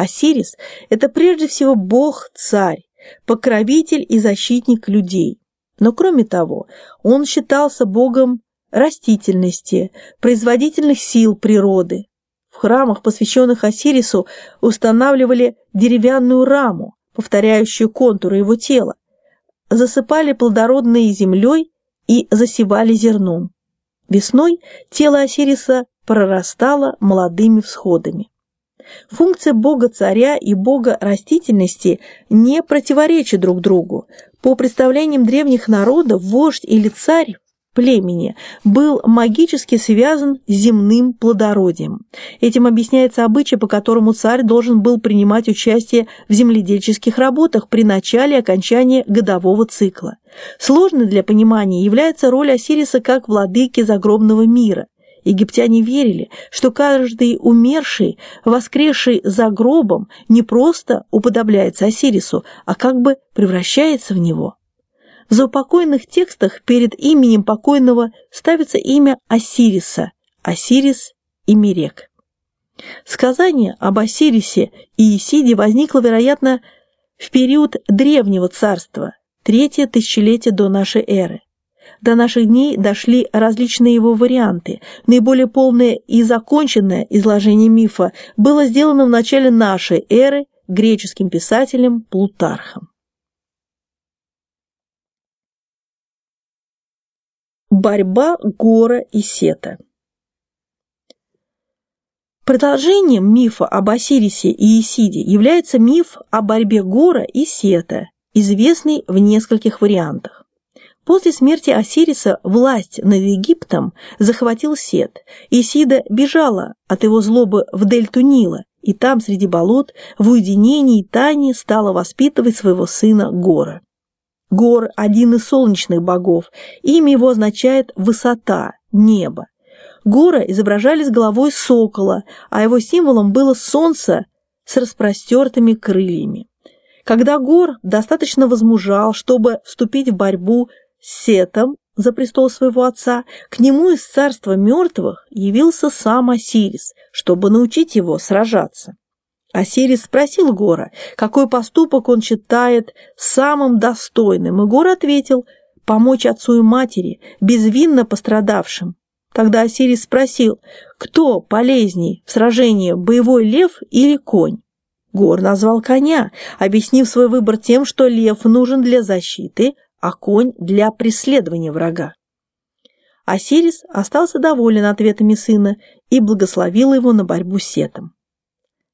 Осирис – это прежде всего бог-царь, покровитель и защитник людей. Но кроме того, он считался богом растительности, производительных сил природы. В храмах, посвященных Осирису, устанавливали деревянную раму, повторяющую контуры его тела, засыпали плодородной землей и засевали зерном. Весной тело Осириса прорастало молодыми всходами. Функция бога-царя и бога растительности не противоречат друг другу. По представлениям древних народов, вождь или царь племени был магически связан с земным плодородием. Этим объясняется обычай, по которому царь должен был принимать участие в земледельческих работах при начале и окончании годового цикла. Сложной для понимания является роль Осириса как владыки загробного мира. Египтяне верили, что каждый умерший, воскресший за гробом, не просто уподобляется Осирису, а как бы превращается в него. В заупокойных текстах перед именем покойного ставится имя Осириса, Осирис и Мирек. Сказание об Осирисе и Исиде возникло, вероятно, в период Древнего Царства, третье тысячелетие до нашей эры. До наших дней дошли различные его варианты. Наиболее полное и законченное изложение мифа было сделано в начале нашей эры греческим писателем Плутархом. Борьба Гора и Сета Продолжением мифа об Осирисе и Исиде является миф о борьбе Гора и Сета, известный в нескольких вариантах. После смерти Осириса власть над Египтом захватил Сет, Исида бежала от его злобы в дельту Нила, и там, среди болот, в уединении и тайне стала воспитывать своего сына Гора. Гор – один из солнечных богов. Имя его означает «высота», «небо». Гора изображали с головой сокола, а его символом было солнце с распростертыми крыльями. Когда Гор достаточно возмужал, чтобы вступить в борьбу Сетом за престол своего отца, к нему из царства мертвых явился сам Осирис, чтобы научить его сражаться. Осирис спросил Гора, какой поступок он считает самым достойным, и Гор ответил – помочь отцу и матери, безвинно пострадавшим. Тогда Осирис спросил, кто полезней в сражении, боевой лев или конь? Гор назвал коня, объяснив свой выбор тем, что лев нужен для защиты, а конь для преследования врага. Осирис остался доволен ответами сына и благословил его на борьбу с Сетом.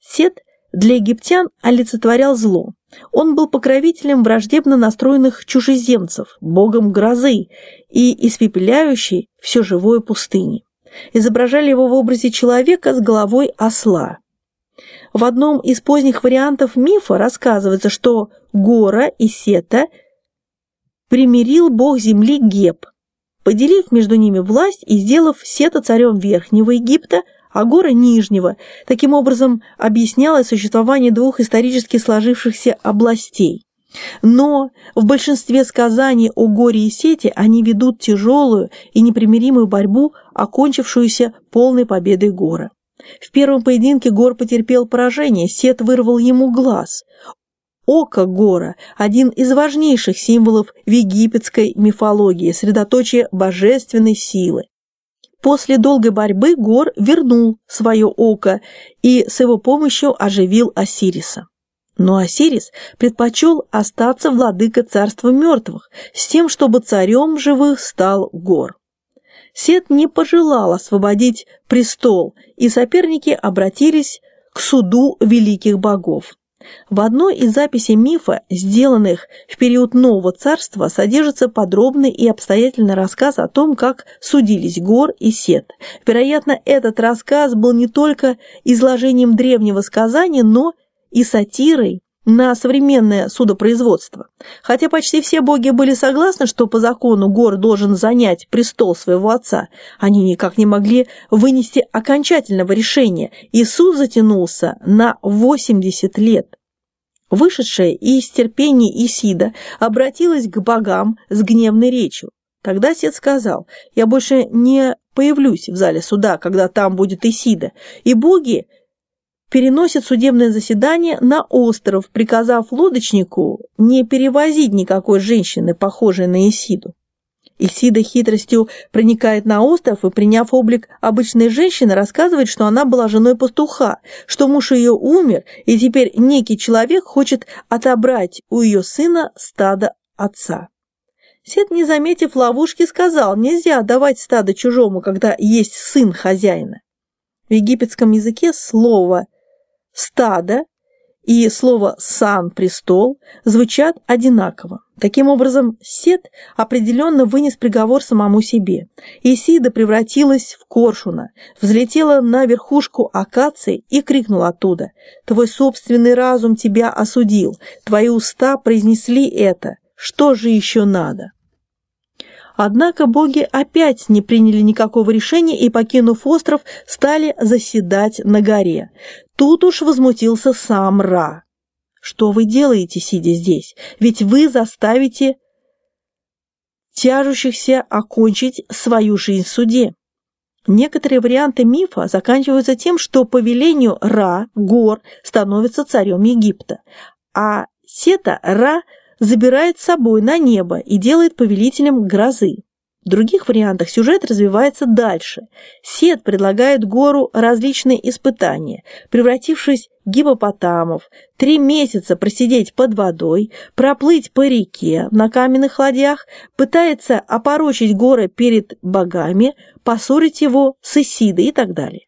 Сет для египтян олицетворял зло. Он был покровителем враждебно настроенных чужеземцев, богом грозы и испепеляющей все живое пустыни. Изображали его в образе человека с головой осла. В одном из поздних вариантов мифа рассказывается, что Гора и Сета примирил бог земли Геб, поделив между ними власть и сделав Сета царем Верхнего Египта, а Гора Нижнего. Таким образом, объяснялось существование двух исторически сложившихся областей. Но в большинстве сказаний о горе и сети они ведут тяжелую и непримиримую борьбу, окончившуюся полной победой Гора. В первом поединке Гор потерпел поражение, Сет вырвал ему глаз. Око Гора – один из важнейших символов в египетской мифологии, средоточие божественной силы. После долгой борьбы Гор вернул свое око и с его помощью оживил Осириса. Но Осирис предпочел остаться владыка царства мертвых, с тем, чтобы царем живых стал Гор. Сет не пожелал освободить престол, и соперники обратились к суду великих богов. В одной из записей мифа, сделанных в период Нового Царства, содержится подробный и обстоятельный рассказ о том, как судились Гор и Сет. Вероятно, этот рассказ был не только изложением древнего сказания, но и сатирой на современное судопроизводство. Хотя почти все боги были согласны, что по закону Гор должен занять престол своего отца, они никак не могли вынести окончательного решения, и суд затянулся на 80 лет. Вышедшая из терпения Исида обратилась к богам с гневной речью. Тогда Сет сказал, «Я больше не появлюсь в зале суда, когда там будет Исида, и боги переносит судебное заседание на остров, приказав лодочнику не перевозить никакой женщины, похожей на Исиду. Исида хитростью проникает на остров и, приняв облик обычной женщины, рассказывает, что она была женой пастуха, что муж ее умер, и теперь некий человек хочет отобрать у ее сына стадо отца. Сет, не заметив ловушки, сказал, нельзя давать стадо чужому, когда есть сын хозяина. В египетском языке слово «стадо» и слово «сан» – «престол» звучат одинаково. Таким образом, Сет определенно вынес приговор самому себе. Исида превратилась в коршуна, взлетела на верхушку акации и крикнула оттуда «Твой собственный разум тебя осудил, твои уста произнесли это, что же еще надо?» Однако боги опять не приняли никакого решения и, покинув остров, стали заседать на горе. Тут уж возмутился сам Ра. «Что вы делаете, сидя здесь? Ведь вы заставите тяжущихся окончить свою жизнь в суде». Некоторые варианты мифа заканчиваются тем, что по велению Ра Гор становится царем Египта, а Сета Ра – забирает с собой на небо и делает повелителем грозы. В других вариантах сюжет развивается дальше. Сет предлагает гору различные испытания, превратившись в гипопотамов, три месяца просидеть под водой, проплыть по реке на каменных ладьях, пытается опорочить горы перед богами, поссорить его с Исидой и так далее.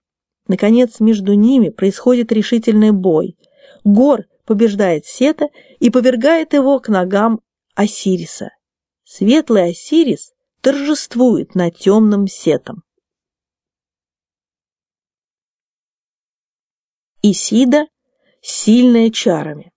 Наконец, между ними происходит решительный бой. Гор побеждает Сета и повергает его к ногам Осириса. Светлый Осирис торжествует над темным Сетом. Исида, сильная чарами.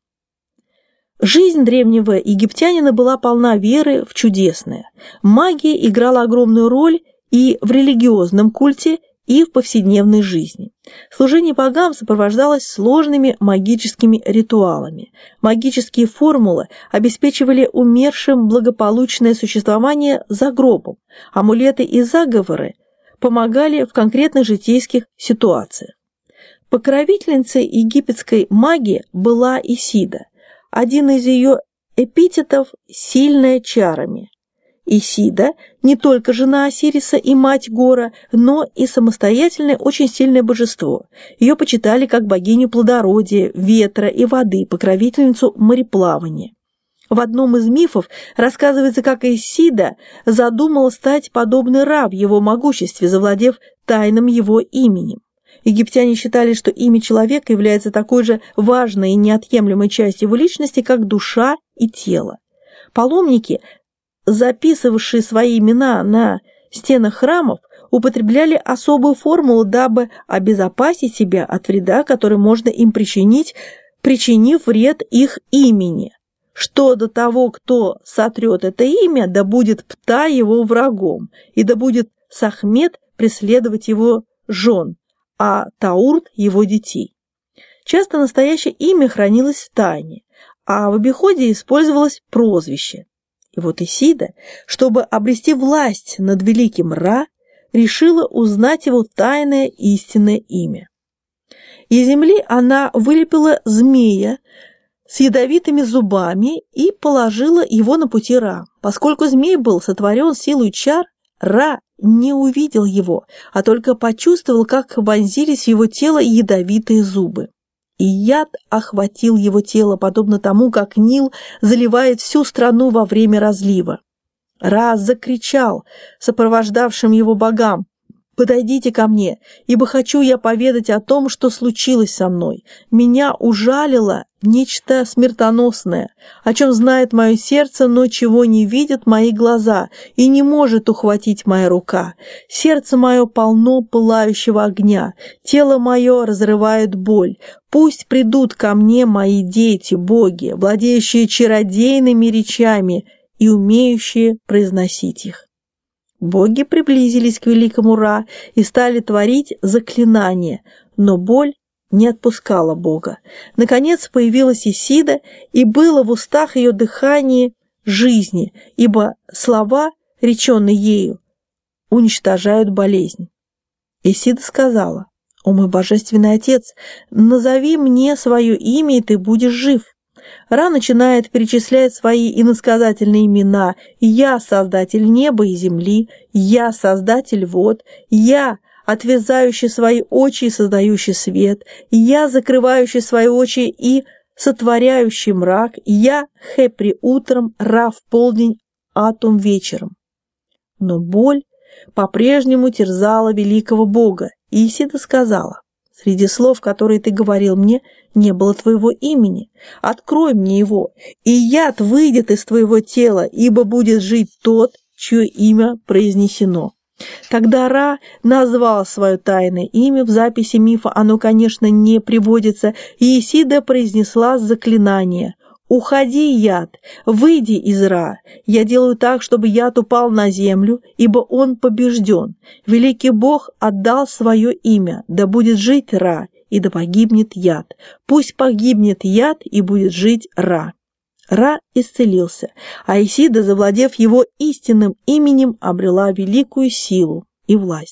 Жизнь древнего египтянина была полна веры в чудесное. Магия играла огромную роль и в религиозном культе, и в повседневной жизни. Служение богам сопровождалось сложными магическими ритуалами. Магические формулы обеспечивали умершим благополучное существование за гробом. Амулеты и заговоры помогали в конкретных житейских ситуациях. Покровительницей египетской магии была Исида. Один из ее эпитетов – «сильная чарами». Исида не только жена Осириса и мать Гора, но и самостоятельное очень сильное божество. Ее почитали как богиню плодородия, ветра и воды, покровительницу мореплавания. В одном из мифов рассказывается, как Исида задумала стать подобной Ра в его могуществе, завладев тайным его именем. Египтяне считали, что имя человека является такой же важной и неотъемлемой частью его личности, как душа и тело. Паломники записывавшие свои имена на стенах храмов, употребляли особую формулу, дабы обезопасить себя от вреда, который можно им причинить, причинив вред их имени. Что до того, кто сотрет это имя, да будет Пта его врагом, и да будет Сахмет преследовать его жен, а Таурт его детей. Часто настоящее имя хранилось в тайне, а в обиходе использовалось прозвище. Вот Исида, чтобы обрести власть над великим Ра, решила узнать его тайное истинное имя. Из земли она вылепила змея с ядовитыми зубами и положила его на пути Ра. Поскольку змей был сотворен силой чар, Ра не увидел его, а только почувствовал, как вонзились в его тело ядовитые зубы и яд охватил его тело, подобно тому, как Нил заливает всю страну во время разлива. Раз закричал сопровождавшим его богам, «Подойдите ко мне, ибо хочу я поведать о том, что случилось со мной. Меня ужалило нечто смертоносное, о чем знает мое сердце, но чего не видят мои глаза и не может ухватить моя рука. Сердце мое полно пылающего огня, тело мое разрывает боль. Пусть придут ко мне мои дети, боги, владеющие чародейными речами и умеющие произносить их. Боги приблизились к великому Ра и стали творить заклинания, но боль не отпускала Бога. Наконец появилась Исида, и было в устах ее дыхание жизни, ибо слова, реченные ею, уничтожают болезнь. Исида сказала, «О мой божественный отец, назови мне свое имя, и ты будешь жив». Ра начинает перечислять свои иносказательные имена «Я – создатель неба и земли», «Я – создатель вод», «Я – отвязающий свои очи и создающий свет», «Я – закрывающий свои очи и сотворяющий мрак», «Я – Хепри утром, Ра в полдень, Атум вечером». Но боль по-прежнему терзала великого Бога, и Исида сказала, «Среди слов, которые ты говорил мне, не было твоего имени. Открой мне его, и яд выйдет из твоего тела, ибо будет жить тот, чье имя произнесено». Тогда Ра назвал свое тайное имя, в записи мифа оно, конечно, не приводится, и Исида произнесла заклинание «Уходи, яд, выйди из Ра. Я делаю так, чтобы яд упал на землю, ибо он побежден. Великий Бог отдал свое имя, да будет жить Ра, и да погибнет яд. Пусть погибнет яд, и будет жить Ра». Ра исцелился, а Исида, завладев его истинным именем, обрела великую силу и власть.